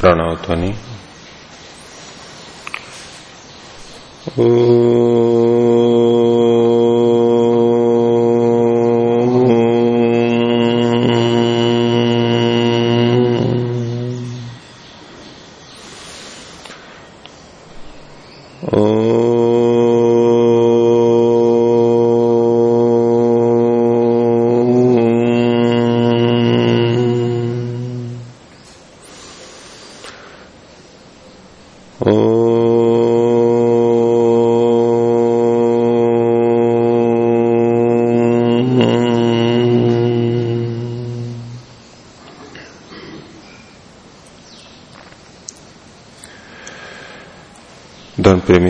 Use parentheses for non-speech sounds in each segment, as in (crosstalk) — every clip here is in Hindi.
प्रणव ध्वनि। धर्म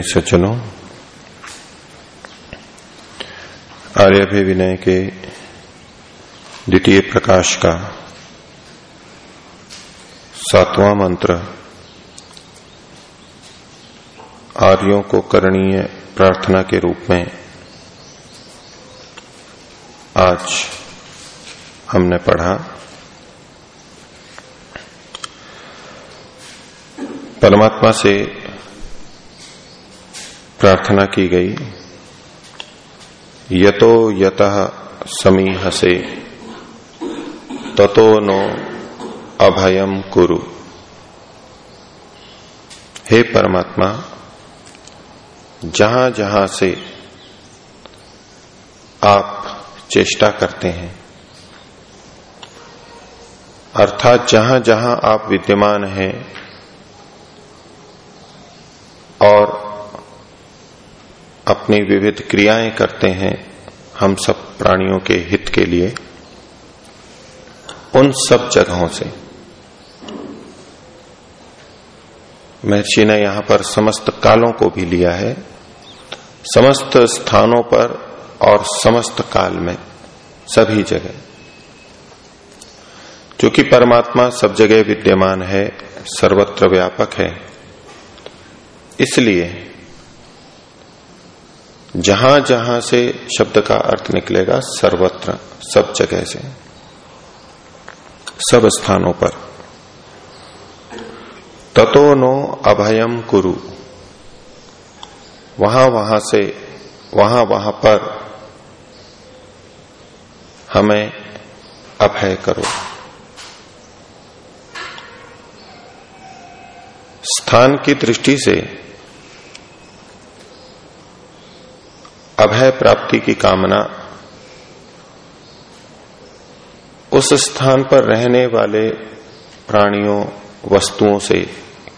प्रेमी सज्जनों आर्यभय विनय के द्वितीय प्रकाश का सातवां मंत्र, आर्यों को करणीय प्रार्थना के रूप में आज हमने पढ़ा। परमात्मा से प्रार्थना की गई। यतो यत समीह से ततो नो अभयम कुरु। हे परमात्मा, जहाँ जहाँ से आप चेष्टा करते हैं, अर्थात जहाँ जहाँ आप विद्यमान हैं, और अपनी विविध क्रियाएँ करते हैं हम सब प्राणियों के हित के लिए। उन सब जगहों से। महर्षि ने यहाँ पर समस्त कालों को भी लिया है। समस्त स्थानों पर और समस्त काल में सभी जगह। क्योंकि परमात्मा सब जगह विद्यमान है, सर्वत्र व्यापक है। इसलिए जहाँ जहाँ से शब्द का अर्थ निकलेगा, सर्वत्र, सब जगह से, सब स्थानों पर। ततो नो अभयम कुरु। वहाँ वहाँ से, वहाँ वहाँ पर हमें अभय करो। स्थान की दृष्टि से अभय प्राप्ति की कामना उस स्थान पर रहने वाले प्राणियों वस्तुओं से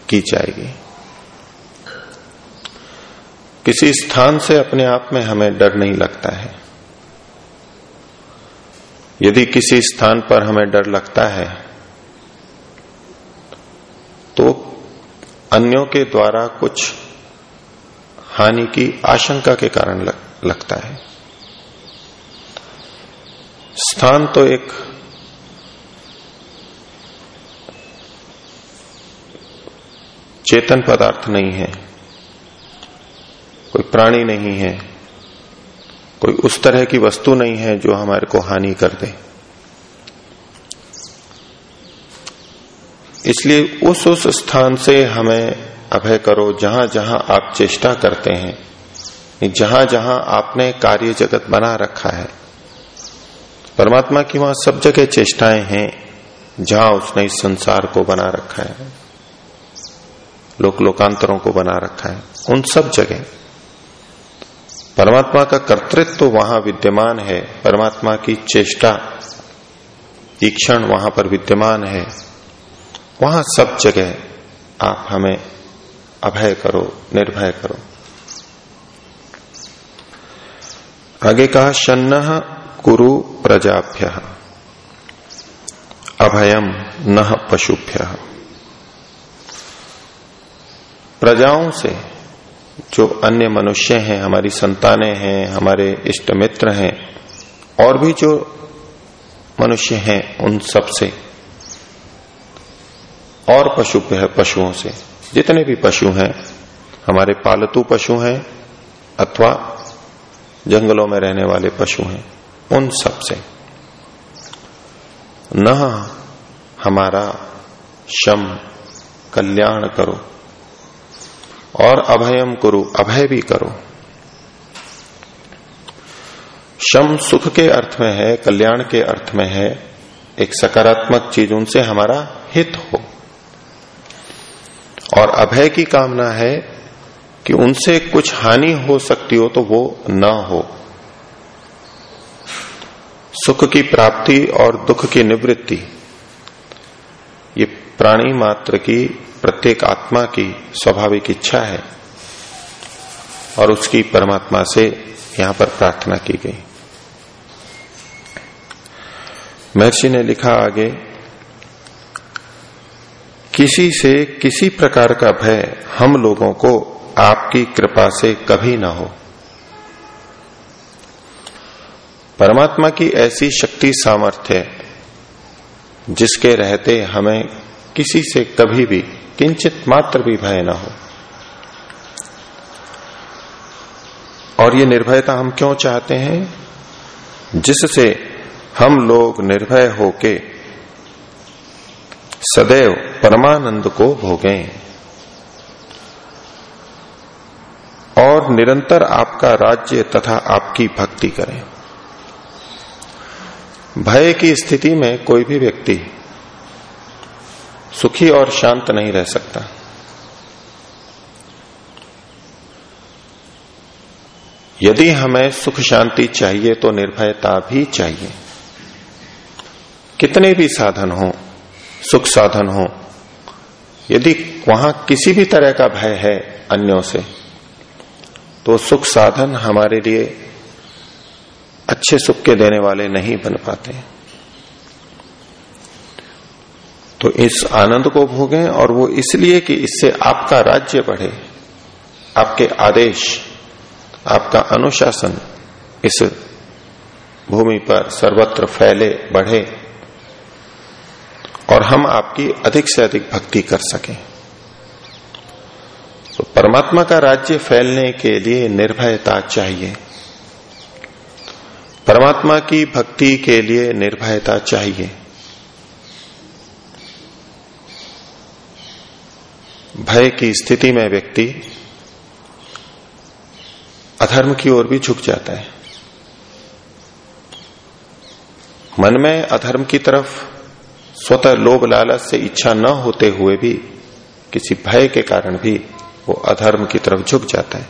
की जाएगी। किसी स्थान से अपने आप में हमें डर नहीं लगता है। यदि किसी स्थान पर हमें डर लगता है तो अन्यों के द्वारा कुछ हानि की आशंका के कारण लग, लगता है। स्थान तो एक चेतन पदार्थ नहीं है। कोई प्राणी नहीं है। कोई उस तरह की वस्तु नहीं है जो हमारे को हानि कर दे। इसलिए उस उस स्थान से हमें अभय करो, जहाँ जहाँ आप चेष्टा करते हैं। जहाँ जहाँ आपने कार्य जगत बना रखा है, परमात्मा की वहाँ सब जगह चेष्टाएँ हैं, जहाँ उसने इस संसार को बना रखा है लोक लोकांतरों को बना रखा है, उन सब जगह। परमात्मा का कर्तृत्व तो वहाँ विद्यमान है, परमात्मा की चेष्टा ईक्षण वहाँ पर विद्यमान है, वहाँ सब जगह आप हमें अभय करो, निर्भय करो। आगे कहा, शन्न कुरु प्रजाभ्य। अभयम न पशुभ्य। प्रजाओं से जो अन्य मनुष्य हैं, हमारी संतानें हैं, हमारे इष्ट मित्र हैं, और भी जो मनुष्य हैं, उन सबसे, और पशु पशुओं से, जितने भी पशु हैं, हमारे पालतू पशु हैं, अथवा जंगलों में रहने वाले पशु हैं, उन सबसे न हमारा शम, कल्याण करो, और अभयम करो, अभय भी करो। शम सुख के अर्थ में है, कल्याण के अर्थ में है, एक सकारात्मक चीज़ उनसे हमारा हित हो। और अभय की कामना है कि उनसे कुछ हानि हो सकती हो तो वो न हो। सुख की प्राप्ति और दुख की निवृत्ति, ये प्राणी मात्र की प्रत्येक आत्मा की स्वाभाविक इच्छा है और उसकी परमात्मा से यहाँ पर प्रार्थना की गई। महर्षि ने लिखा आगे, किसी से किसी प्रकार का भय हम लोगों को आपकी कृपा से कभी ना हो। परमात्मा की ऐसी शक्ति सामर्थ्य जिसके रहते हमें किसी से कभी भी, किंचित मात्र भी भय ना हो। और ये निर्भयता हम क्यों चाहते हैं? जिससे हम लोग निर्भय होके सदैव परमानंद को भोगें। और निरंतर आपका राज्य तथा आपकी भक्ति करें। भय की स्थिति में कोई भी व्यक्ति सुखी और शांत नहीं रह सकता। यदि हमें सुख शांति चाहिए तो निर्भयता भी चाहिए। कितने भी साधन हो, सुख साधन हो, यदि वहाँ किसी भी तरह का भय है अन्यों से तो सुख साधन हमारे लिए अच्छे सुख के देने वाले नहीं बन पाते। तो इस आनंद को भोगें और वो इसलिए कि इससे आपका राज्य बढ़े, आपके आदेश, आपका अनुशासन इस भूमि पर सर्वत्र फैले, बढ़े और हम आपकी अधिक से अधिक भक्ति कर सकें। तो परमात्मा का राज्य फैलने के लिए निर्भयता चाहिए। परमात्मा की भक्ति के लिए निर्भयता चाहिए। भय की स्थिति में व्यक्ति अधर्म की ओर भी झुक जाता है। मन में अधर्म की तरफ़ स्वतः लोभ लालच से इच्छा न होते हुए भी, किसी भय के कारण भी वो अधर्म की तरफ़ झुक जाता है।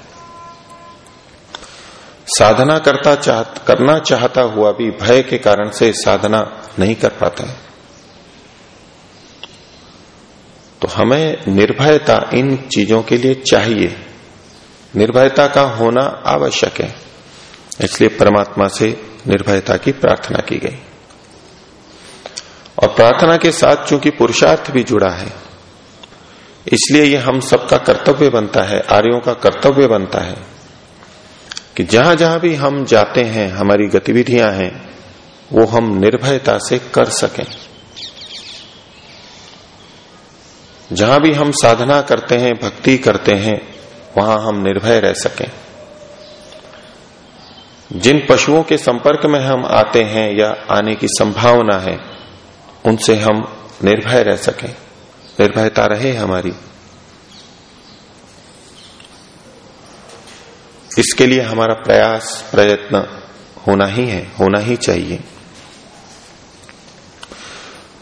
साधना करता चाह, करना चाहता हुआ भी भय के कारण से साधना नहीं कर पाता है। तो हमें निर्भयता इन चीज़ों के लिए चाहिए। निर्भयता का होना आवश्यक है। इसलिए परमात्मा से निर्भयता की प्रार्थना की गई। और प्रार्थना के साथ चूँकि पुरुषार्थ भी जुड़ा है इसलिए ये हम सबका कर्तव्य बनता है, आर्यों का कर्तव्य बनता है, कि जहाँ जहाँ भी हम जाते हैं, हमारी गतिविधियाँ हैं, वो हम निर्भयता से कर सकें। जहाँ भी हम साधना करते हैं, भक्ति करते हैं, वहाँ हम निर्भय रह सकें। जिन पशुओं के संपर्क में हम आते हैं या आने की संभावना है, उनसे हम निर्भय रह सकें। निर्भयता रहे हमारी। इसके लिए हमारा प्रयास, प्रयत्न होना ही है, होना ही चाहिए।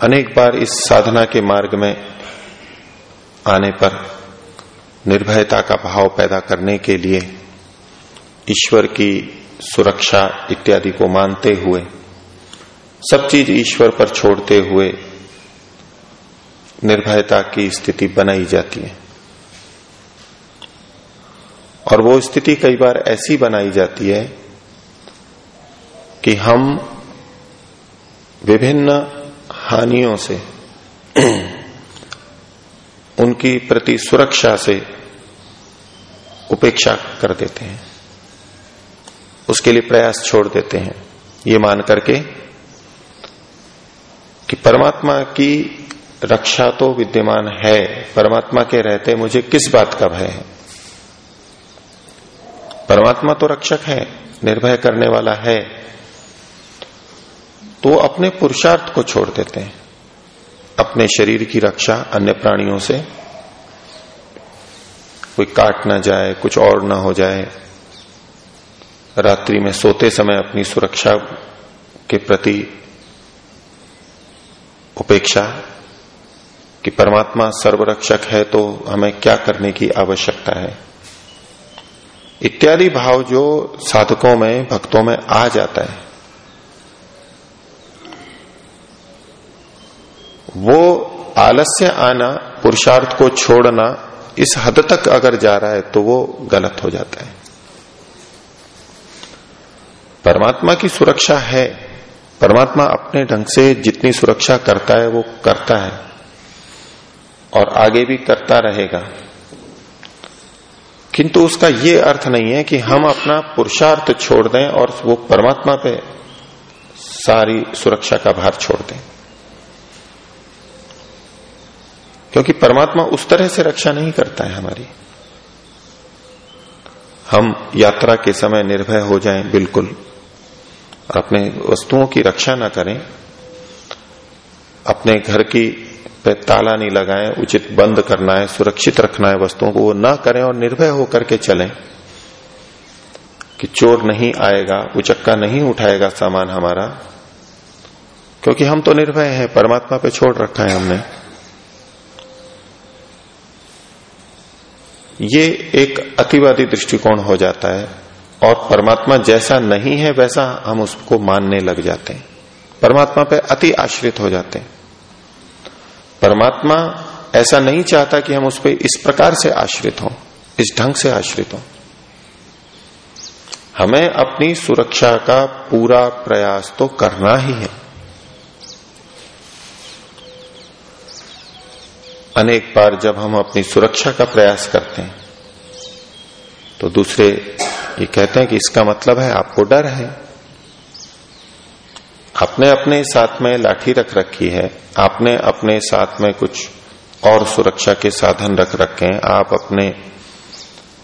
अनेक बार इस साधना के मार्ग में आने पर निर्भयता का भाव पैदा करने के लिए ईश्वर की सुरक्षा इत्यादि को मानते हुए, सब चीज़ ईश्वर पर छोड़ते हुए निर्भयता की स्थिति बनाई जाती है। और वो स्थिति कई बार ऐसी बनाई जाती है कि हम विभिन्न हानियों से, (clears throat) उनकी प्रति सुरक्षा से उपेक्षा कर देते हैं। उसके लिए प्रयास छोड़ देते हैं। ये मान करके कि परमात्मा की रक्षा तो विद्यमान है, परमात्मा के रहते मुझे किस बात का भय है? परमात्मा तो रक्षक है, निर्भय करने वाला है। तो अपने पुरुषार्थ को छोड़ देते हैं, अपने शरीर की रक्षा अन्य प्राणियों से। कोई काट ना जाए, कुछ और ना हो जाए। रात्रि में सोते समय अपनी सुरक्षा के प्रति उपेक्षा कि परमात्मा सर्वरक्षक है तो हमें क्या करने की आवश्यकता है? इत्यादि भाव जो साधकों में, भक्तों में आ जाता है, वो आलस्य आना, पुरुषार्थ को छोड़ना, इस हद तक अगर जा रहा है तो वो गलत हो जाता है। परमात्मा की सुरक्षा है। परमात्मा अपने ढंग से जितनी सुरक्षा करता है, वो करता है। और आगे भी करता रहेगा। किंतु उसका ये अर्थ नहीं है कि हम अपना पुरुषार्थ छोड़ दें और वो परमात्मा पे सारी सुरक्षा का भार छोड़ दें। क्योंकि परमात्मा उस तरह से रक्षा नहीं करता है हमारी। हम यात्रा के समय निर्भय हो जाएँ, बिल्कुल। और अपने वस्तुओं की रक्षा ना करें। अपने घर की पे ताला नहीं लगाएँ, उचित बंद करना है, सुरक्षित रखना है वस्तुओं को, वो ना करें और निर्भय होकर के चलें कि चोर नहीं आएगा, उचक्का नहीं उठाएगा सामान हमारा, क्योंकि हम तो निर्भय हैं, परमात्मा पे छोड़ रखा है हमने। ये एक अतिवादी दृष्टिकोण हो जाता है, और परमात्मा जैसा नहीं है, वैसा हम उसको मानने लग जाते हैं। परमात्मा पे अति आश्रित हो जाते हैं। परमात्मा ऐसा नहीं चाहता कि हम उस पर इस प्रकार से आश्रित हों, इस ढंग से आश्रित हों। हमें अपनी सुरक्षा का पूरा प्रयास तो करना ही है। अनेक बार जब हम अपनी सुरक्षा का प्रयास करते हैं तो दूसरे ये कहते हैं कि इसका मतलब है आपको डर है। आपने अपने साथ में लाठी रख रखी है आपने अपने साथ में कुछ और सुरक्षा के साधन रख रखे हैं आप अपने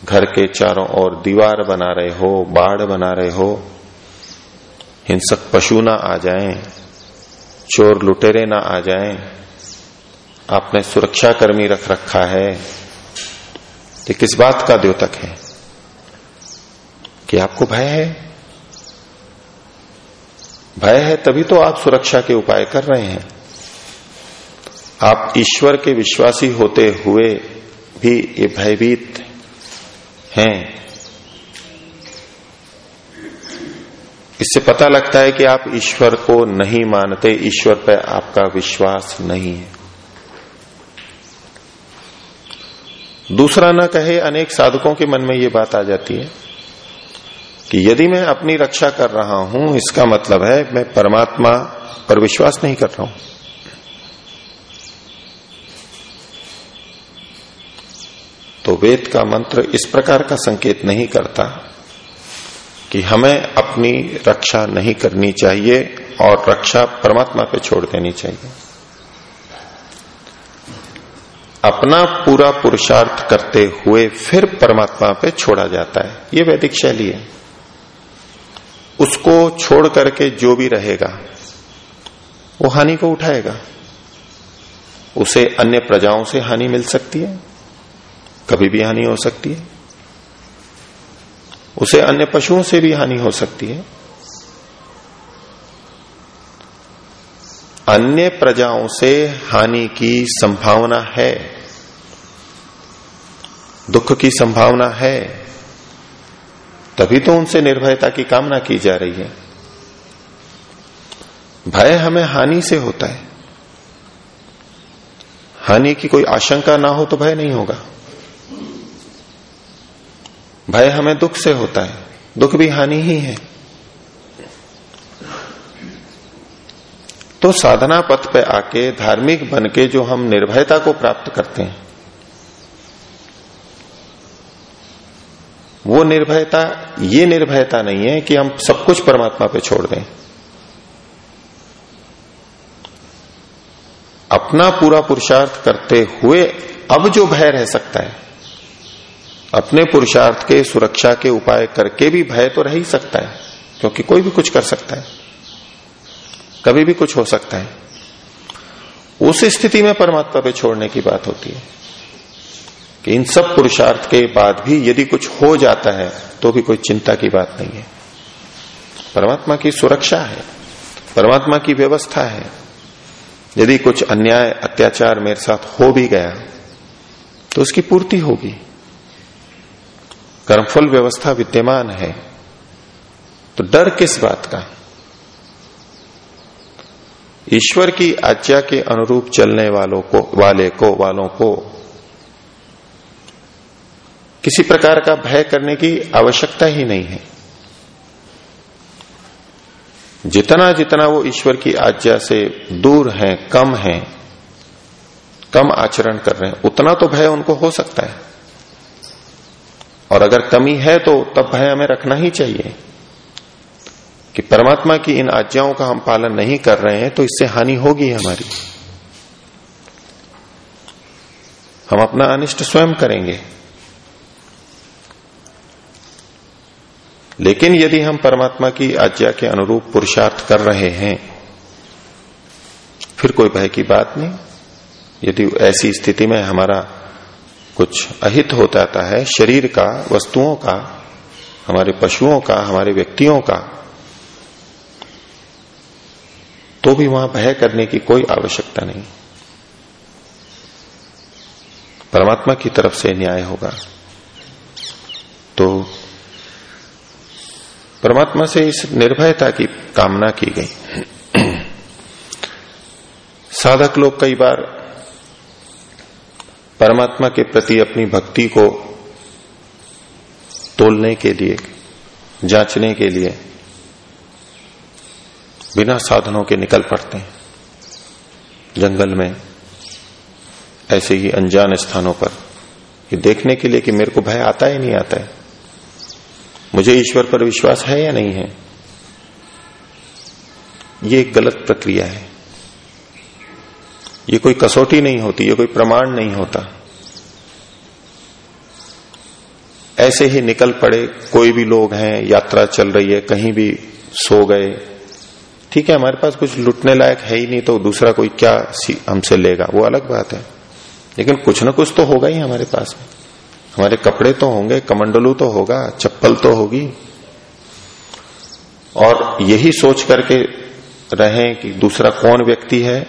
घर के चारों ओर दीवार बना रहे हो बाढ़ बना रहे हो हिंसक पशु ना आ जाएँ, चोर लुटेरे ना आ जाएँ, आपने सुरक्षा कर्मी रख रखा है ये किस बात का द्योतक है? कि आपको भय है? भय है, तभी तो आप सुरक्षा के उपाय कर रहे हैं। आप ईश्वर के विश्वासी होते हुए भी ये भयभीत हैं। इससे पता लगता है कि आप ईश्वर को नहीं मानते, ईश्वर पर आपका विश्वास नहीं है। दूसरा न कहे, अनेक साधकों के मन में ये बात आ जाती है। कि यदि मैं अपनी रक्षा कर रहा हूँ, इसका मतलब है मैं परमात्मा पर विश्वास नहीं कर रहा हूँ। तो वेद का मंत्र इस प्रकार का संकेत नहीं करता कि हमें अपनी रक्षा नहीं करनी चाहिए और रक्षा परमात्मा पे छोड़ देनी चाहिए। अपना पूरा पुरुषार्थ करते हुए फिर परमात्मा पे छोड़ा जाता है। ये वैदिक शैली है। उसको छोड़ करके जो भी रहेगा, वो हानि को उठाएगा। उसे अन्य प्रजाओं से हानि मिल सकती है, कभी भी हानि हो सकती है। उसे अन्य पशुओं से भी हानि हो सकती है। अन्य प्रजाओं से हानि की संभावना है, दुख की संभावना है। तभी तो उनसे निर्भयता की कामना की जा रही है। भय हमें हानि से होता है। हानि की कोई आशंका ना हो तो भय नहीं होगा। भय हमें दुख से होता है। दुख भी हानि ही है। तो साधना पथ पे आके धार्मिक बन के जो हम निर्भयता को प्राप्त करते हैं वो निर्भयता, ये निर्भयता नहीं है कि हम सब कुछ परमात्मा पे छोड़ दें। अपना पूरा पुरुषार्थ करते हुए अब जो भय रह सकता है, अपने पुरुषार्थ के, सुरक्षा के उपाय करके भी भय तो रह ही सकता है, क्योंकि कोई भी कुछ कर सकता है। कभी भी कुछ हो सकता है। उस स्थिति में परमात्मा पे छोड़ने की बात होती है। कि इन सब पुरुषार्थ के बाद भी यदि कुछ हो जाता है तो भी कोई चिंता की बात नहीं है। परमात्मा की सुरक्षा है, परमात्मा की व्यवस्था है। यदि कुछ अन्याय, अत्याचार मेरे साथ हो भी गया तो उसकी पूर्ति होगी। कर्मफल व्यवस्था विद्यमान है तो डर किस बात का? ईश्वर की आज्ञा के अनुरूप चलने वालों को, वाले को, वालों को किसी प्रकार का भय करने की आवश्यकता ही नहीं है। जितना जितना वो ईश्वर की आज्ञा से दूर है, कम है, कम आचरण कर रहे हैं, उतना तो भय उनको हो सकता है। और अगर कमी है तो तब भय हमें रखना ही चाहिए कि परमात्मा की इन आज्ञाओं का हम पालन नहीं कर रहे हैं तो इससे हानि होगी हमारी। हम अपना अनिष्ट स्वयं करेंगे। लेकिन यदि हम परमात्मा की आज्ञा के अनुरूप पुरुषार्थ कर रहे हैं, फिर कोई भय की बात नहीं। यदि ऐसी स्थिति में हमारा कुछ अहित हो जाता है, शरीर का, वस्तुओं का, हमारे पशुओं का, हमारे व्यक्तियों का तो भी वहाँ भय करने की कोई आवश्यकता नहीं। परमात्मा की तरफ़ से न्याय होगा। तो परमात्मा से इस निर्भयता की कामना की गई। साधक लोग कई बार परमात्मा के प्रति अपनी भक्ति को तोलने के लिए, जांचने के लिए बिना साधनों के निकल पड़ते हैं। जंगल में ऐसे ही अनजान स्थानों पर ये देखने के लिए कि मेरे को भय आता ही नहीं आता है। मुझे ईश्वर पर विश्वास है या नहीं है? ये एक गलत प्रक्रिया है। ये कोई कसौटी नहीं होती, ये कोई प्रमाण नहीं होता। ऐसे ही निकल पड़े कोई भी लोग हैं, यात्रा चल रही है, कहीं भी सो गए। ठीक है, हमारे पास कुछ लुटने लायक है ही नहीं तो दूसरा कोई क्या हमसे लेगा? वो अलग बात है। लेकिन कुछ ना कुछ तो होगा ही हमारे पास हमारे कपड़े तो होंगे, कमंडलू तो होगा, चप्पल तो होगी। और यही सोच करके रहें कि दूसरा कौन व्यक्ति है,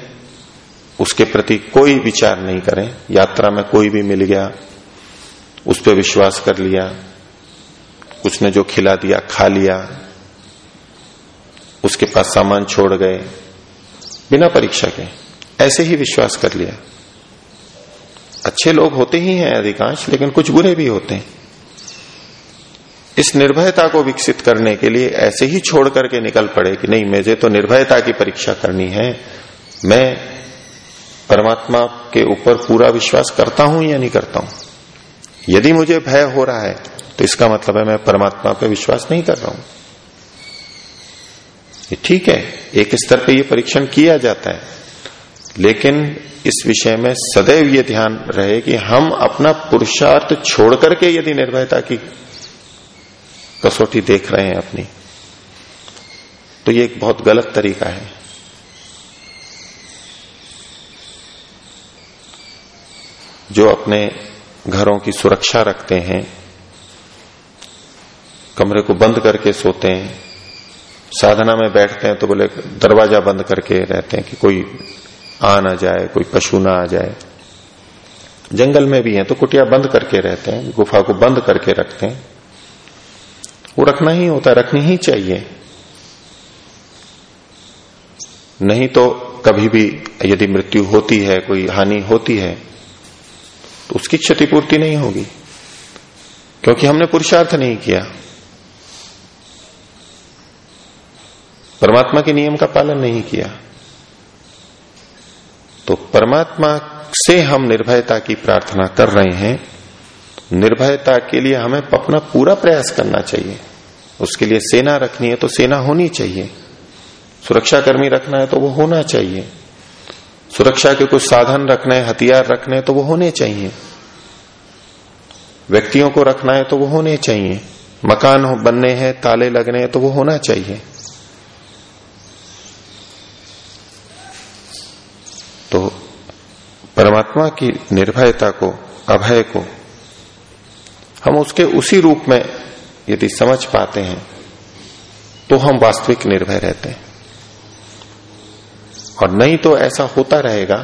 उसके प्रति कोई विचार नहीं करें। यात्रा में कोई भी मिल गया, उस पर विश्वास कर लिया कुछ ने जो खिला दिया, खा लिया, उसके पास सामान छोड़ गए, बिना परीक्षा के, ऐसे ही विश्वास कर लिया। अच्छे लोग होते ही हैं अधिकांश, लेकिन कुछ बुरे भी होते हैं। इस निर्भयता को विकसित करने के लिए ऐसे ही छोड़ करके निकल पड़े कि नहीं, मुझे तो निर्भयता की परीक्षा करनी है। मैं परमात्मा के ऊपर पूरा विश्वास करता हूँ या नहीं करता हूँ? यदि मुझे भय हो रहा है तो इसका मतलब है मैं परमात्मा पर विश्वास नहीं कर रहा हूँ। ठीक है, एक स्तर पर यह परीक्षण किया जाता है। लेकिन इस विषय में सदैव ये ध्यान रहे कि हम अपना पुरुषार्थ छोड़ करके यदि निर्भयता की कसौटी देख रहे हैं अपनी तो ये एक बहुत गलत तरीका है। जो अपने घरों की सुरक्षा रखते हैं, कमरे को बंद करके सोते हैं, साधना में बैठते हैं तो बोले, दरवाज़ा बंद करके रहते हैं कि कोई आ ना जाए, कोई पशु ना आ जाए। जंगल में भी है तो कुटिया बंद करके रहते हैं, गुफा को बंद करके रखते हैं। वो रखना ही होता है, रखनी ही चाहिए। नहीं तो कभी भी यदि मृत्यु होती है, कोई हानि होती है तो उसकी क्षतिपूर्ति नहीं होगी। क्योंकि हमने पुरुषार्थ नहीं किया। परमात्मा के नियम का पालन नहीं किया। तो परमात्मा से हम निर्भयता की प्रार्थना कर रहे हैं। निर्भयता के लिए हमें अपना पूरा प्रयास करना चाहिए। उसके लिए सेना रखनी है तो सेना होनी चाहिए। सुरक्षा कर्मी रखना है तो वो होना चाहिए। सुरक्षा के कुछ साधन रखने हैं, हथियार रखने हैं तो वो होने चाहिए। व्यक्तियों को रखना है तो वो होने चाहिए। मकान बनने हैं, ताले लगने हैं तो वो होना चाहिए तो परमात्मा की निर्भयता को, अभय को, हम उसके उसी रूप में यदि समझ पाते हैं तो हम वास्तविक निर्भय रहते हैं। और नहीं तो ऐसा होता रहेगा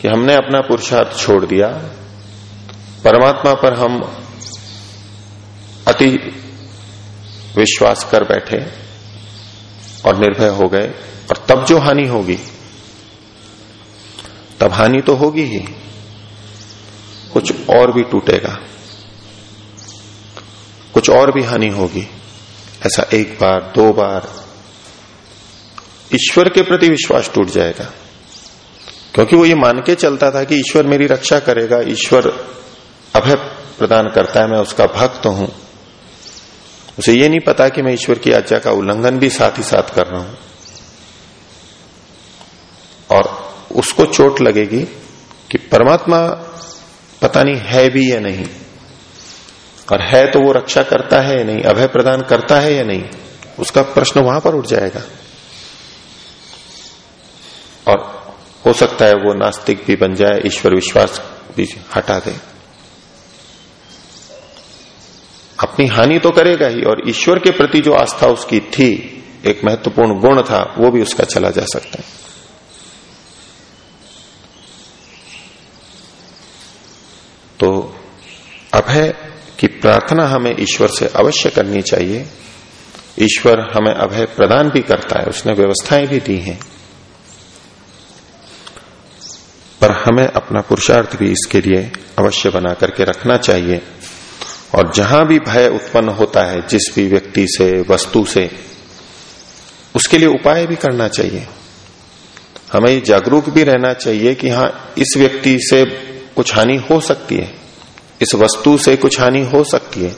कि हमने अपना पुरुषार्थ छोड़ दिया, परमात्मा पर हम अति विश्वास कर बैठे और निर्भय हो गए, और तब जो हानि होगी तब हानि तो होगी ही। कुछ और भी टूटेगा। कुछ और भी हानि होगी। ऐसा एक बार, दो बार ईश्वर के प्रति विश्वास टूट जाएगा। क्योंकि वो ये मान के चलता था कि ईश्वर मेरी रक्षा करेगा, ईश्वर अभय प्रदान करता है, मैं उसका भक्त हूँ। उसे ये नहीं पता कि मैं ईश्वर की आज्ञा का उल्लंघन भी साथ ही साथ कर रहा हूँ। और उसको चोट लगेगी कि परमात्मा पता नहीं है भी या नहीं। और है तो वो रक्षा करता है या नहीं, अभय प्रदान करता है या नहीं, उसका प्रश्न वहाँ पर उठ जाएगा। और हो सकता है वो नास्तिक भी बन जाए, ईश्वर विश्वास भी हटा दे। अपनी हानि तो करेगा ही, और ईश्वर के प्रति जो आस्था उसकी थी, एक महत्वपूर्ण गुण था, वो भी उसका चला जा सकता है। तो अभय की प्रार्थना हमें ईश्वर से अवश्य करनी चाहिए। ईश्वर हमें अभय प्रदान भी करता है, उसने व्यवस्थाएँ भी दी हैं। पर हमें अपना पुरुषार्थ भी इसके लिए अवश्य बना करके रखना चाहिए। और जहाँ भी भय उत्पन्न होता है, जिस भी व्यक्ति से, वस्तु से, उसके लिए उपाय भी करना चाहिए। हमें जागरूक भी रहना चाहिए कि हाँ इस व्यक्ति से कुछ हानि हो सकती है। इस वस्तु से कुछ हानि हो सकती है।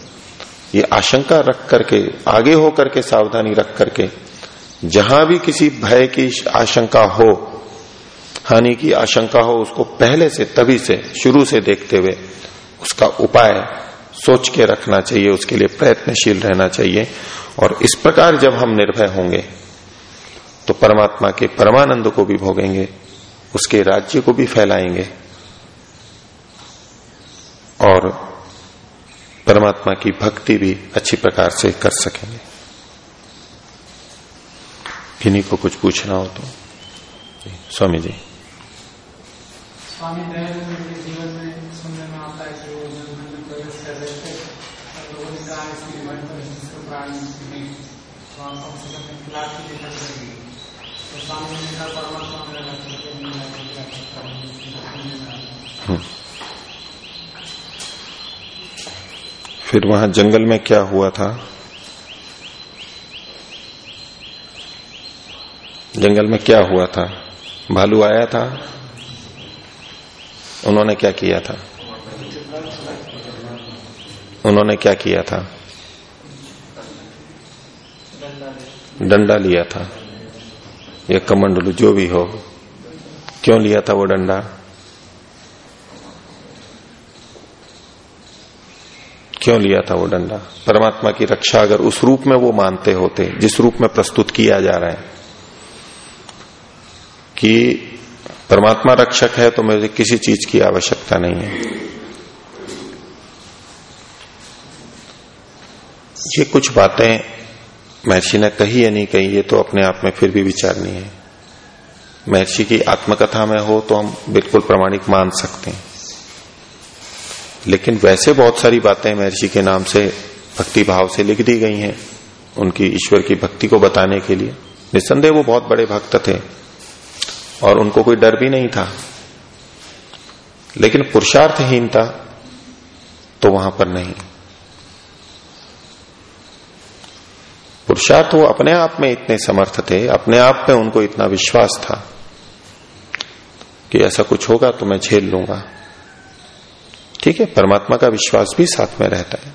ये आशंका रख करके, आगे हो करके, सावधानी रख करके, जहाँ भी किसी भय की आशंका हो, हानि की आशंका हो, उसको पहले से, तभी से, शुरू से देखते हुए उसका उपाय सोच के रखना चाहिए, उसके लिए प्रयत्नशील रहना चाहिए। और इस प्रकार जब हम निर्भय होंगे तो परमात्मा के परमानंद को भी भोगेंगे, उसके राज्य को भी फैलाएँगे। और परमात्मा की भक्ति भी अच्छी प्रकार से कर सकेंगे। किन्हीं को कुछ पूछना हो तो? स्वामी जी। स्वामी के जीवन में सुनने में आता है कि वो जंगल में प्रवेश कर रहे थे और लोगों ने कहा इसकी तो स्वामी ने कहा परमात्मा मेरा करके नहीं फिर वहाँ जंगल में क्या हुआ था? जंगल में क्या हुआ था? भालू आया था? उन्होंने क्या किया था? उन्होंने क्या किया था? डंडा लिया था। या कमंडलू, जो भी हो, क्यों लिया था वो डंडा? क्यों लिया था वो डंडा? परमात्मा की रक्षा अगर उस रूप में वो मानते होते, जिस रूप में प्रस्तुत किया जा रहा है, कि परमात्मा रक्षक है तो मुझे किसी चीज़ की आवश्यकता नहीं है। ये कुछ बातें महर्षि ने कही या नहीं कही, ये तो अपने आप में फिर भी विचारनी है। महर्षि की आत्मकथा में हो तो हम बिल्कुल प्रमाणिक मान सकते हैं। लेकिन वैसे बहुत सारी बातें महर्षि के नाम से, भक्ति भाव से लिख दी गई हैं उनकी, ईश्वर की भक्ति को बताने के लिए। निस्संदेह वो बहुत बड़े भक्त थे और उनको कोई डर भी नहीं था। लेकिन पुरुषार्थहीनता तो वहाँ पर नहीं। पुरुषार्थ वो अपने आप में इतने समर्थ थे, अपने आप में उनको इतना विश्वास था कि ऐसा कुछ होगा तो मैं झेल लूँगा। ठीक है, परमात्मा का विश्वास भी साथ में रहता है।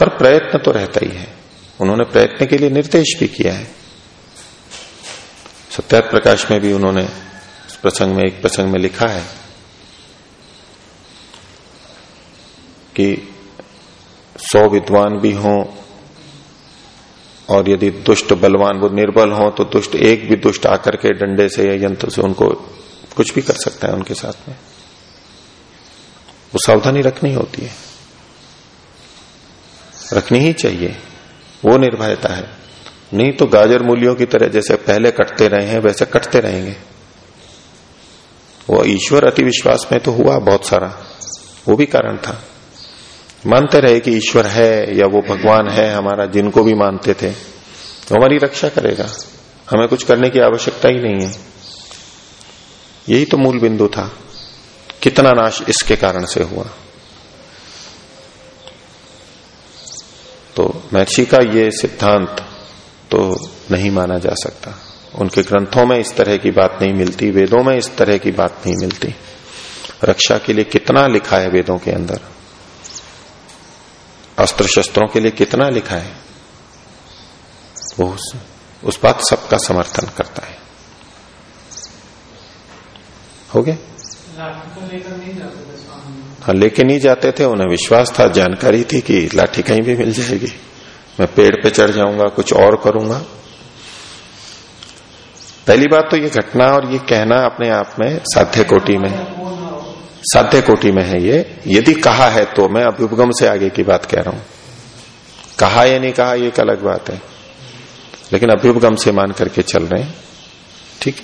पर प्रयत्न तो रहता ही है। उन्होंने प्रयत्न के लिए निर्देश भी किया है। सत्यार्थ प्रकाश में भी उन्होंने प्रसंग में, एक प्रसंग में लिखा है कि सौ विद्वान भी हों और यदि दुष्ट बलवान वो निर्बल हो तो दुष्ट एक भी दुष्ट आकर के डंडे से या यंत्र से उनको कुछ भी कर सकता है उनके साथ में। वो सावधानी रखनी होती है। रखनी ही चाहिए। वो निर्भयता है। नहीं तो गाजर मूलियों की तरह जैसे पहले कटते रहे हैं, वैसे कटते रहेंगे। वो ईश्वर अति विश्वास में तो हुआ बहुत सारा। वो भी कारण था। मानते रहे कि ईश्वर है या वो भगवान है, हमारा जिनको भी मानते थे तो हमारी रक्षा करेगा। हमें कुछ करने की आवश्यकता ही नहीं है। यही तो मूल बिंदु था। कितना नाश इसके कारण से हुआ? तो महर्षि का ये सिद्धांत तो नहीं माना जा सकता। उनके ग्रंथों में इस तरह की बात नहीं मिलती वेदों में इस तरह की बात नहीं मिलती। रक्षा के लिए कितना लिखा है वेदों के अंदर? अस्त्र शस्त्रों के लिए कितना लिखा है? वो उस, बात सबका समर्थन करता है। हो गया? हाँ लेके नहीं जाते थे, उन्हें विश्वास था, जानकारी थी कि लाठी कहीं भी मिल जाएगी। मैं पेड़ पे चढ़ जाऊँगा, कुछ और करूँगा। पहली बात तो ये घटना और ये कहना अपने आप में साध्य कोटि में। साध्य कोटि में है ये। यदि कहा है तो मैं अभ्युपगम से आगे की बात कह रहा हूँ। कहा या नहीं कहा, ये एक अलग बात है। लेकिन अभ्युपगम से मान करके चल रहे हैं। ठीक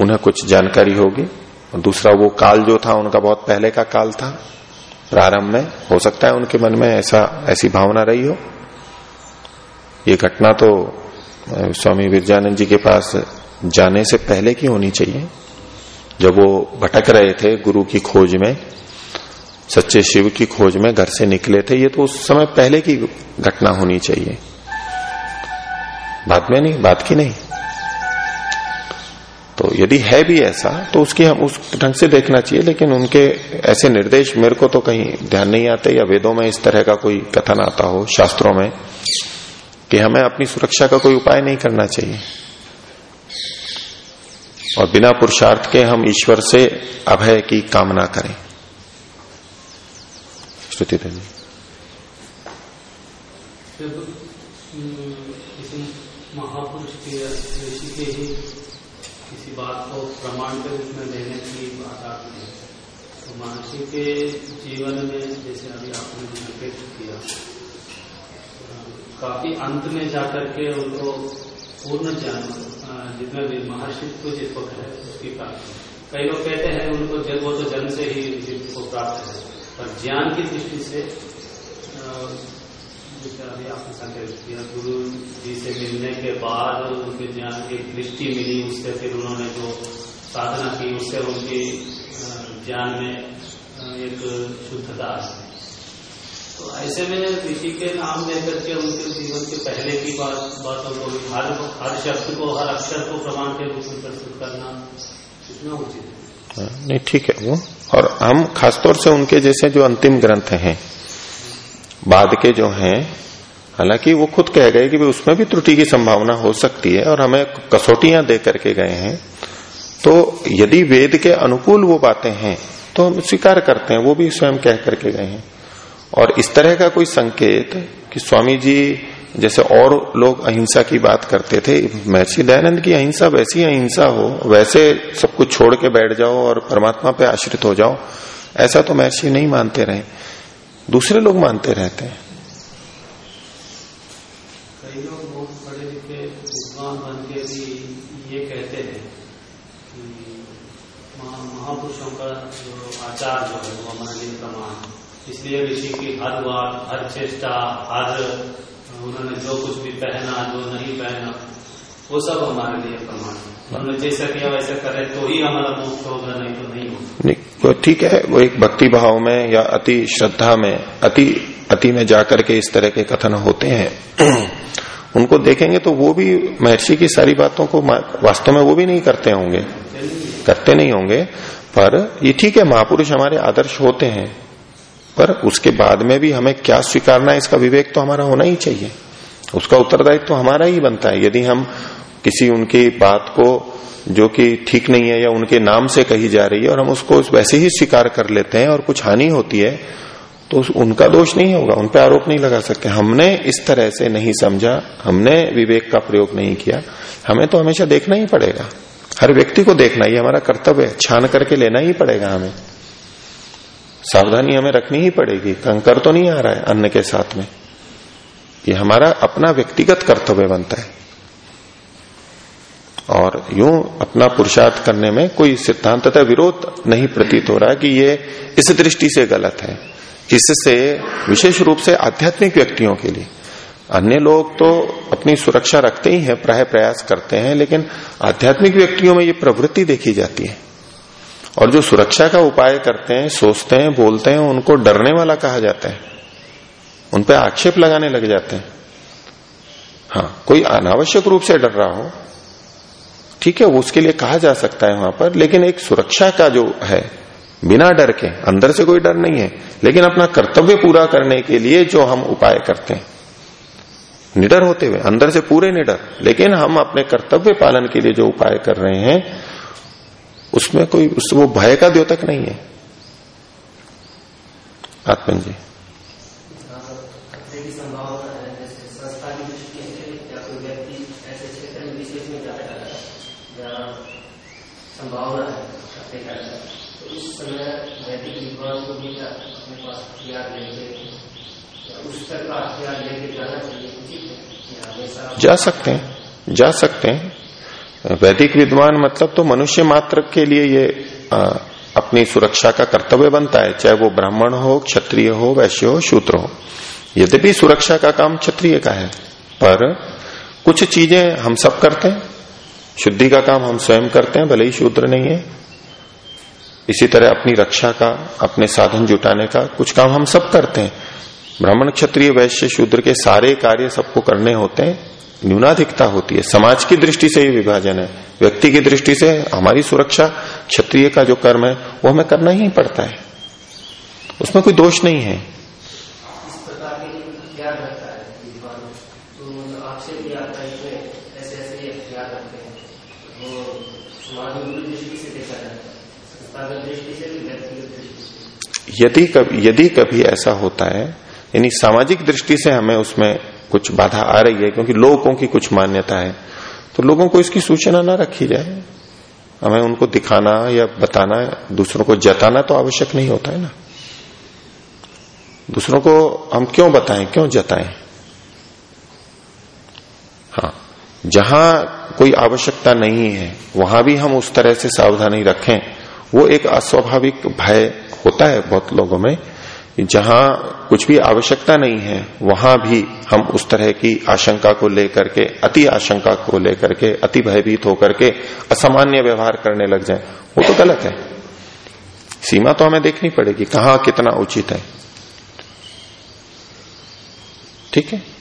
उन्हें कुछ जानकारी होगी। और दूसरा वो काल जो था, उनका बहुत पहले का काल था। प्रारंभ में, हो सकता है उनके मन में ऐसा, ऐसी भावना रही हो। ये घटना तो स्वामी विरजानंद जी के पास जाने से पहले की होनी चाहिए। जब वो भटक रहे थे गुरु की खोज में, सच्चे शिव की खोज में घर से निकले थे, ये तो उस समय पहले की घटना होनी चाहिए। बाद में नहीं, बात की नहीं। तो यदि है भी ऐसा तो उसकी हम उस ढंग से देखना चाहिए, लेकिन उनके ऐसे निर्देश मेरे को तो कहीं ध्यान नहीं आते, या वेदों में इस तरह का कोई कथन आता हो, शास्त्रों में, कि हमें अपनी सुरक्षा का कोई उपाय नहीं करना चाहिए। और बिना पुरुषार्थ के हम ईश्वर से अभय की कामना करें। स्तुति देवी महापुरुष के ऋषि के ही किसी बात को प्रमाण के रूप में लेने की बात आती है। तो महर्षि के जीवन में, जैसे अभी आपने संकेत किया, काफ़ी अंत में जाकर के उनको पूर्ण ज्ञान जितना भी महर्षि को जिसको है, उसकी प्राप्ति। कई लोग कहते हैं उनको वो तो जन्म से ही को प्राप्त है, पर ज्ञान की दृष्टि से अभी आपने संकेत गुरु जी से मिलने के बाद उनके ज्ञान की दृष्टि मिली उससे फिर उन्होंने जो साधना की उससे उनकी ज्ञान में एक शुद्धता तो ऐसे में ऋषि के नाम लेकर के उनके जीवन के पहले की बात बातों को हर हर शब्द को हर अक्षर को प्रमाण के रूप में प्रस्तुत करना कितना उचित है। हाँ, नहीं ठीक है वो। और हम खासतौर से उनके जैसे जो अंतिम ग्रंथ हैं बाद के जो हैं, हालाँकि वो खुद कह गए कि उसमें भी त्रुटि की संभावना हो सकती है और हमें कसौटियाँ दे करके गए हैं। तो यदि वेद के अनुकूल वो बातें हैं तो हम स्वीकार करते हैं, वो भी स्वयं कह करके गए हैं। और इस तरह का कोई संकेत कि स्वामी जी जैसे और लोग अहिंसा की बात करते थे, महर्षि दयानंद की अहिंसा वैसी अहिंसा हो, वैसे सब कुछ छोड़ के बैठ जाओ और परमात्मा पे आश्रित हो जाओ, ऐसा तो महर्षि नहीं मानते रहे। दूसरे लोग मानते रहते हैं। कई लोग बहुत पढ़े लिखे विद्वान बन के भी ये कहते हैं कि महापुरुषों का जो आचार जो है वो हमारे लिए प्रमाण इसलिए ऋषि की हर बात, हर चेष्टा, हर, उन्होंने जो कुछ भी पहना, जो नहीं पहना, वो सब हमारे लिए प्रमाण है। उन्होंने जैसा किया वैसा करे तो ही तो ठीक है, वो एक भक्ति भाव में या अति श्रद्धा में, अति अति में जाकर के इस तरह के कथन होते हैं। (clears throat) उनको देखेंगे तो वो भी महर्षि की सारी बातों को वास्तव में वो भी नहीं करते होंगे। करते नहीं होंगे, पर ये ठीक है, महापुरुष हमारे आदर्श होते हैं। पर उसके बाद में भी हमें क्या स्वीकारना है, इसका विवेक तो हमारा होना ही चाहिए। उसका उत्तरदायित्व तो हमारा ही बनता है। यदि हम किसी उनकी बात को, जो कि ठीक नहीं है या उनके नाम से कही जा रही है, और हम उसको वैसे ही स्वीकार कर लेते हैं और कुछ हानि होती है तो उनका दोष नहीं होगा, उन पर आरोप नहीं लगा सकते। हमने इस तरह से नहीं समझा, हमने विवेक का प्रयोग नहीं किया। हमें तो हमेशा देखना ही पड़ेगा। हर व्यक्ति को देखना ही हमारा कर्तव्य है। छान करके लेना ही पड़ेगा हमें। सावधानी हमें रखनी ही पड़ेगी। कंकर तो नहीं आ रहा है अन्न के साथ में। ये हमारा अपना व्यक्तिगत कर्तव्य बनता है। और यूँ अपना पुरुषार्थ करने में कोई सिद्धांत तथा विरोध नहीं प्रतीत हो रहा कि ये इस दृष्टि से गलत है। इससे विशेष रूप से आध्यात्मिक व्यक्तियों के लिए। अन्य लोग तो अपनी सुरक्षा रखते ही हैं, प्राय प्रयास करते हैं, लेकिन आध्यात्मिक व्यक्तियों में ये प्रवृत्ति देखी जाती है। और जो सुरक्षा का उपाय करते हैं, सोचते हैं, बोलते हैं, उनको डरने वाला कहा जाता है। उन पर आक्षेप लगाने लग जाते हैं। हाँ कोई अनावश्यक रूप से डर रहा हो ठीक है उसके लिए कहा जा सकता है वहाँ पर, लेकिन एक सुरक्षा का जो है, बिना डर के, अंदर से कोई डर नहीं है, लेकिन अपना कर्तव्य पूरा करने के लिए जो हम उपाय करते हैं। निडर होते हुए, अंदर से पूरे निडर, लेकिन हम अपने कर्तव्य पालन के लिए जो उपाय कर रहे हैं, उसमें कोई, उस, वो भय का द्योतक नहीं है। आत्मन जी। संभावना है तो उस समय वैदिक विद्वान को भी अपने पास हथियार लेके। उस तरह का हथियार लेके जाना चाहिए उचित है हमेशा जा सकते हैं जा सकते हैं। वैदिक विद्वान मतलब तो मनुष्य मात्र के लिए ये आ, अपनी सुरक्षा का कर्तव्य बनता है चाहे वो ब्राह्मण हो क्षत्रिय हो वैश्य हो शूद्र हो। यद्यपि सुरक्षा का काम क्षत्रिय का है पर कुछ चीज़ें हम सब करते हैं। शुद्धि का काम हम स्वयं करते हैं, भले ही शूद्र नहीं है। इसी तरह अपनी रक्षा का, अपने साधन जुटाने का कुछ काम हम सब करते हैं। ब्राह्मण क्षत्रिय वैश्य शूद्र के सारे कार्य सबको करने होते हैं। न्यूनाधिकता होती है। समाज की दृष्टि से ये विभाजन है। व्यक्ति की दृष्टि से हमारी सुरक्षा, क्षत्रिय का जो कर्म है, वो हमें करना ही पड़ता है। उसमें कोई दोष नहीं है इस प्रकार के हथियार रखता है विद्वान तो मतलब आपसे भी आता है इसमें ऐसे ऐसे हथियार रखते हैं वो यदि कभी यदि कभी ऐसा होता है, यानी सामाजिक दृष्टि से हमें उसमें कुछ बाधा आ रही है, क्योंकि लोगों की कुछ मान्यता है तो लोगों को इसकी सूचना ना रखी जाए। हमें उनको दिखाना या बताना, दूसरों को जताना तो आवश्यक नहीं होता है ना। दूसरों को हम क्यों बताएँ, क्यों जताएँ? हाँ जहाँ कोई आवश्यकता नहीं है। वहाँ भी हम उस तरह से सावधानी रखें। वो एक अस्वाभाविक भय होता है बहुत लोगों में, जहाँ कुछ भी आवश्यकता नहीं है, वहाँ भी हम उस तरह की आशंका को लेकर के, अति आशंका को लेकर के, अति भयभीत होकर के असामान्य व्यवहार करने लग जाए। वो तो गलत है। सीमा तो हमें देखनी पड़ेगी, कहाँ कितना उचित है। ठीक है?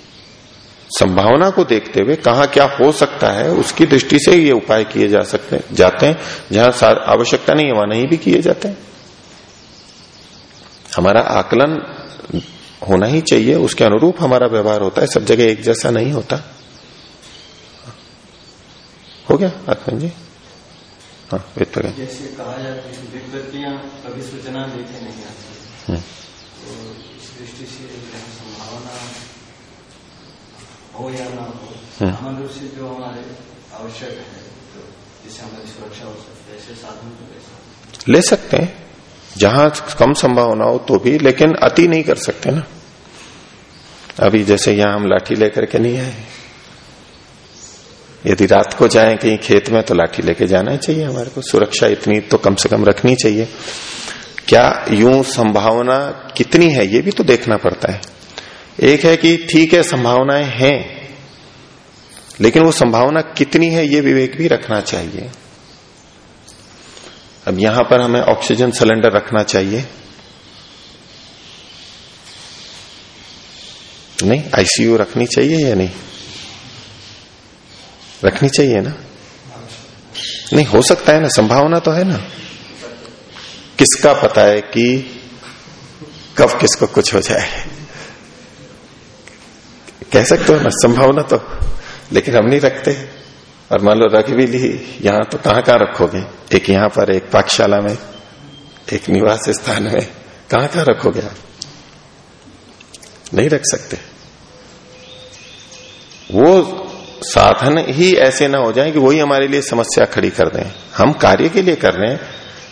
संभावना को देखते हुए कहा क्या हो सकता है उसकी दृष्टि से ये उपाय किए जा सकते हैं। जाते हैं जहाँ आवश्यकता नहीं है वहाँ नहीं भी किए जाते हैं। हमारा आकलन होना ही चाहिए उसके अनुरूप हमारा व्यवहार होता है सब जगह एक जैसा नहीं होता। हो गया आत्मन जी? हाँ वित्त जैसे कहा जाता है विकृतियाँ कभी सूचना देते नहीं आती। तो इस दृष्टि से संभावना हो या ना हो से जो हमारे आवश्यक है तो जिससे हमारी सुरक्षा हो सकती है ऐसे साधन तो ले सकते ले सकते हैं। जहाँ कम संभावना हो तो भी लेकिन अति नहीं कर सकते ना। अभी जैसे यहाँ हम लाठी लेकर के नहीं आए। यदि रात को जाएँ कहीं खेत में तो लाठी लेके जाना ही चाहिए हमारे को। सुरक्षा इतनी तो कम से कम रखनी चाहिए। क्या यूँ संभावना कितनी है ये भी तो देखना पड़ता है। एक है कि ठीक है, संभावनाएँ हैं, लेकिन वो संभावना कितनी है ये विवेक भी रखना चाहिए। अब यहाँ पर हमें ऑक्सीजन सिलेंडर रखना चाहिए। नहीं आईसीयू रखनी चाहिए या नहीं? रखनी चाहिए ना? नहीं, हो सकता है ना, संभावना तो है ना। किसका पता है कि कब किसको कुछ हो जाए। कह सकते हो ना संभावना तो लेकिन हम नहीं रखते। और मान लो रख भी ली, यहाँ तो कहाँ कहाँ रखोगे? एक यहाँ पर, एक पाठशाला में, एक निवास स्थान में, कहाँ कहाँ रखोगे आप? नहीं रख सकते। वो साधन ही ऐसे ना हो जाए कि वही हमारे लिए समस्या खड़ी कर दें। हम कार्य के लिए कर रहे हैं,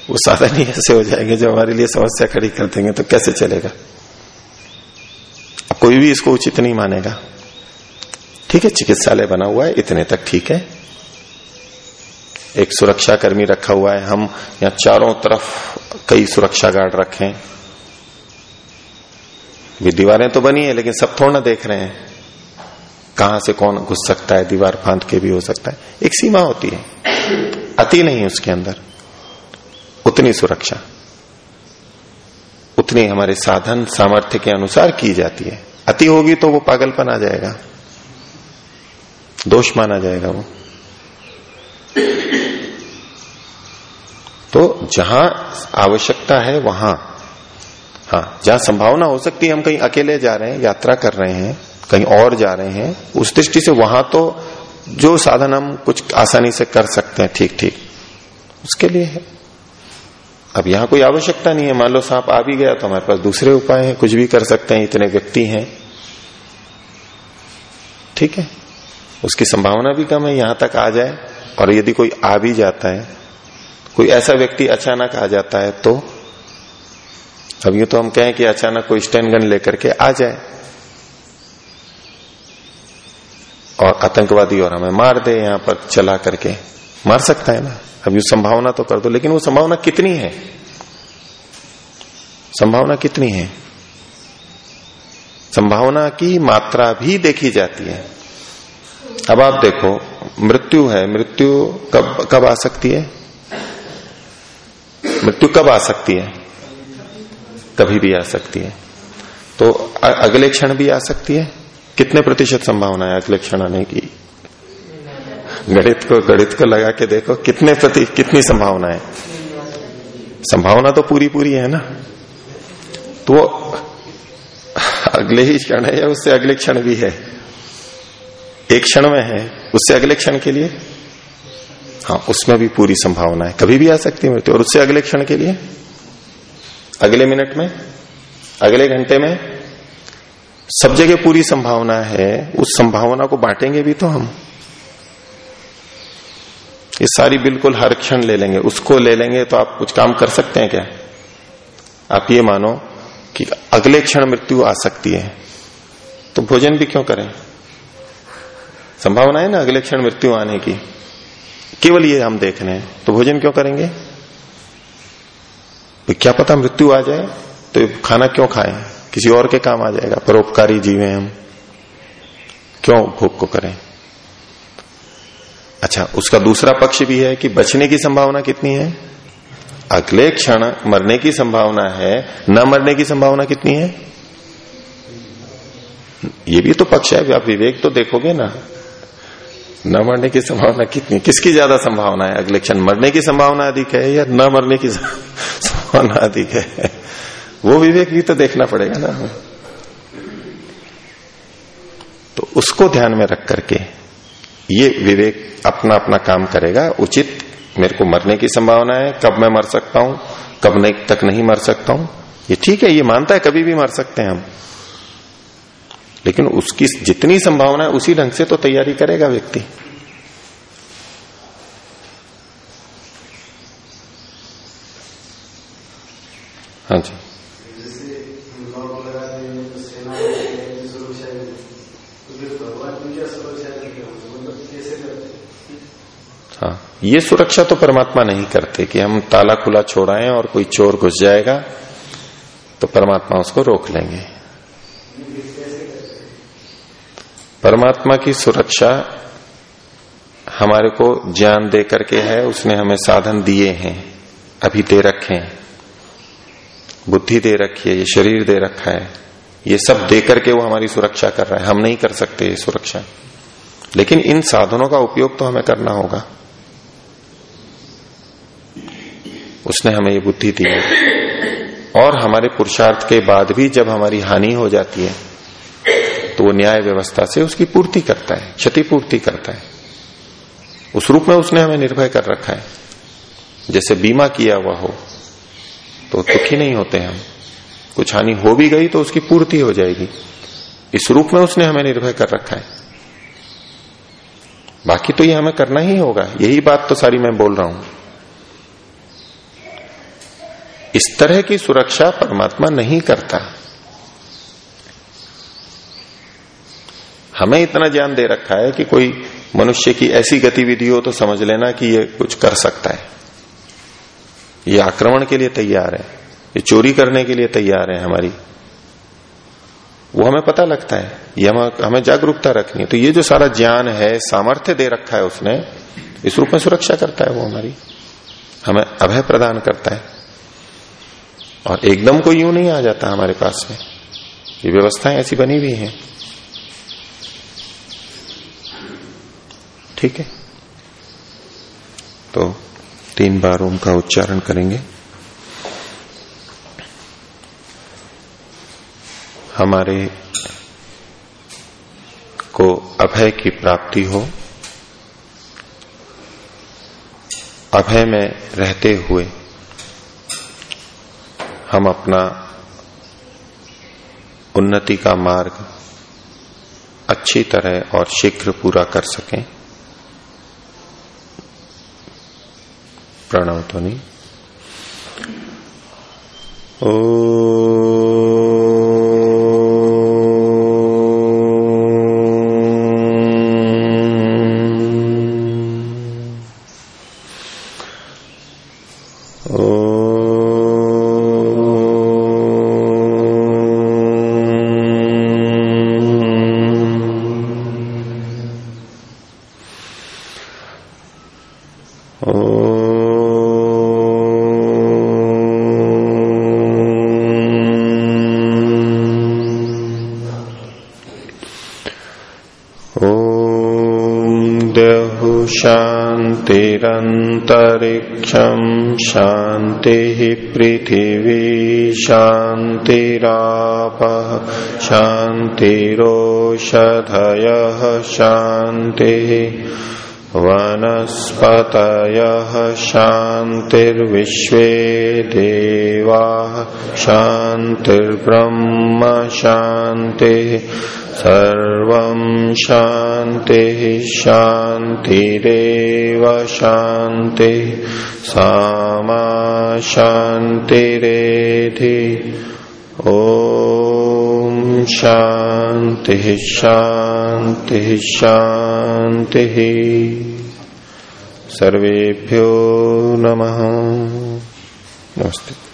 वो साधन ही ऐसे हो जाएँगे जो हमारे लिए समस्या खड़ी कर देंगे तो कैसे चलेगा? कोई भी इसको उचित नहीं मानेगा। ठीक है, चिकित्सालय बना हुआ है, इतने तक ठीक है। एक सुरक्षा कर्मी रखा हुआ है, हम यहाँ चारों तरफ़ कई सुरक्षा गार्ड रखे ये दीवारें तो बनी है, लेकिन सब थोड़ा ना देख रहे हैं। कहाँ से कौन घुस सकता है, दीवार फांद के भी हो सकता है। एक सीमा होती है, अति नहीं उसके अंदर। उतनी सुरक्षा, उतनी हमारे साधन सामर्थ्य के अनुसार की जाती है। अति होगी तो वो पागलपन आ जाएगा। दोष माना जाएगा वो। तो जहाँ आवश्यकता है वहाँ। हाँ जहाँ संभावना हो सकती है, हम कहीं अकेले जा रहे हैं, यात्रा कर रहे हैं, कहीं और जा रहे हैं, उस दृष्टि से वहाँ तो जो साधन हम कुछ आसानी से कर सकते हैं, ठीक ठीक, उसके लिए है। अब यहाँ कोई आवश्यकता नहीं है। मान लो सांप आ भी गया तो हमारे पास दूसरे उपाय हैं। कुछ भी कर सकते हैं। इतने व्यक्ति हैं। ठीक है? उसकी संभावना भी कम है। यहाँ तक आ जाए और यदि कोई आ भी जाता है, कोई ऐसा व्यक्ति अचानक आ जाता है तो अब ये तो हम कहें कि अचानक कोई स्टैंड गन लेकर के आ जाए और आतंकवादी और हमें मार दे, यहाँ पर चला करके। मार सकता है ना? अब ये संभावना तो कर दो, लेकिन वो संभावना कितनी है? संभावना कितनी है? संभावना की मात्रा भी देखी जाती है। अब आप देखो, मृत्यु है, मृत्यु कब कब आ सकती है? मृत्यु कब आ सकती है? कभी भी आ सकती है। तो अगले क्षण भी आ सकती है? कितने प्रतिशत संभावना है अगले क्षण आने की? गणित को गणित को लगा के देखो, कितने प्रति कितनी संभावना है संभावना तो पूरी पूरी है ना? तो अगले ही क्षण है या उससे अगले क्षण भी है? एक क्षण में है, उससे अगले क्षण के लिए? हाँ उसमें भी पूरी संभावना है। कभी भी आ सकती मृत्यु और उससे अगले क्षण के लिए? अगले मिनट में? अगले घंटे में? सब जगह पूरी संभावना है, उस संभावना को बांटेंगे भी तो हम। ये सारी बिल्कुल हर क्षण ले लेंगे। उसको ले लेंगे तो आप कुछ काम कर सकते हैं क्या? आप ये मानो कि अगले क्षण मृत्यु आ सकती है। तो भोजन भी क्यों करें? संभावना है ना अगले क्षण मृत्यु आने की? केवल ये हम देख रहे हैं। तो भोजन क्यों करेंगे? तो क्या पता मृत्यु आ जाए? तो खाना क्यों खाएँ? किसी और के काम आ जाएगा। परोपकारी जीवे हम। क्यों भूख को करें? अच्छा उसका दूसरा पक्ष भी है कि बचने की संभावना कितनी है? अगले क्षण मरने की संभावना है, न मरने की संभावना कितनी है? ये भी तो पक्ष है आप विवेक तो देखोगे ना। न मरने की संभावना कितनी, किसकी ज़्यादा संभावना है? अगले क्षण मरने की संभावना अधिक है या न मरने की संभावना अधिक है? वो विवेक भी तो देखना पड़ेगा ना। तो उसको ध्यान में रख करके ये विवेक अपना अपना काम करेगा, उचित मेरे को मरने की संभावना है, कब मैं मर सकता हूँ, कब नहीं, तक नहीं मर सकता हूँ। ये ठीक है, ये मानता है, कभी भी मर सकते हैं हम। लेकिन उसकी जितनी संभावना है, उसी ढंग से तो तैयारी करेगा व्यक्ति। हाँ जी। हाँ ये सुरक्षा तो परमात्मा नहीं करते कि हम ताला खुला छोड़ाएँ और कोई चोर घुस जाएगा तो परमात्मा उसको रोक लेंगे। परमात्मा की सुरक्षा हमारे को ज्ञान दे करके है, उसने हमें साधन दिए हैं, अभी दे रखे हैं। बुद्धि दे रखी है, ये शरीर दे रखा है, ये सब दे करके वो हमारी सुरक्षा कर रहा है। हम नहीं कर सकते ये सुरक्षा। लेकिन इन साधनों का उपयोग तो हमें करना होगा। उसने हमें ये बुद्धि दी। है और हमारे पुरुषार्थ के बाद भी जब हमारी हानि हो जाती है तो वो न्याय व्यवस्था से उसकी पूर्ति करता है, क्षतिपूर्ति करता है। उस रूप में उसने हमें निर्भय कर रखा है। जैसे बीमा किया हुआ हो तो दुखी नहीं होते हम। कुछ हानि हो भी गई तो उसकी पूर्ति हो जाएगी। इस रूप में उसने हमें निर्भय कर रखा है। बाकी तो ये हमें करना ही होगा। यही बात तो सारी मैं बोल रहा हूँ। इस तरह की सुरक्षा परमात्मा नहीं करता। हमें इतना ज्ञान दे रखा है कि कोई मनुष्य की ऐसी गतिविधि हो तो समझ लेना कि ये कुछ कर सकता है। ये आक्रमण के लिए तैयार है। ये चोरी करने के लिए तैयार है हमारी। वो हमें पता लगता है। ये हम, हमें जागरूकता रखनी है। तो ये जो सारा ज्ञान है सामर्थ्य दे रखा है उसने इस रूप में सुरक्षा करता है वो हमारी। हमें अभय प्रदान करता है। और एकदम कोई यूँ नहीं आ जाता हमारे पास में। ये व्यवस्थाएँ ऐसी बनी हुई हैं। ठीक है? तो तीन बार ओम का उच्चारण करेंगे। हमारे को अभय की प्राप्ति हो। अभय में रहते हुए हम अपना उन्नति का मार्ग अच्छी तरह और शीघ्र पूरा कर सकें। प्रणव ध्वनि। ओ पृथिवी शान्तिरापः शान्तिरोषधयः शान्तिः वनस्पतयः शान्तिर्विश्वे देवाः शान्तिर्ब्रह्म शान्तिः सर्वं शान्तिः शान्तिरेव शान्तिः सामा शान्तिरेधि ओ शान्तिः शान्तिः शान्तिः सर्वेभ्यो नमः। नमस्ते।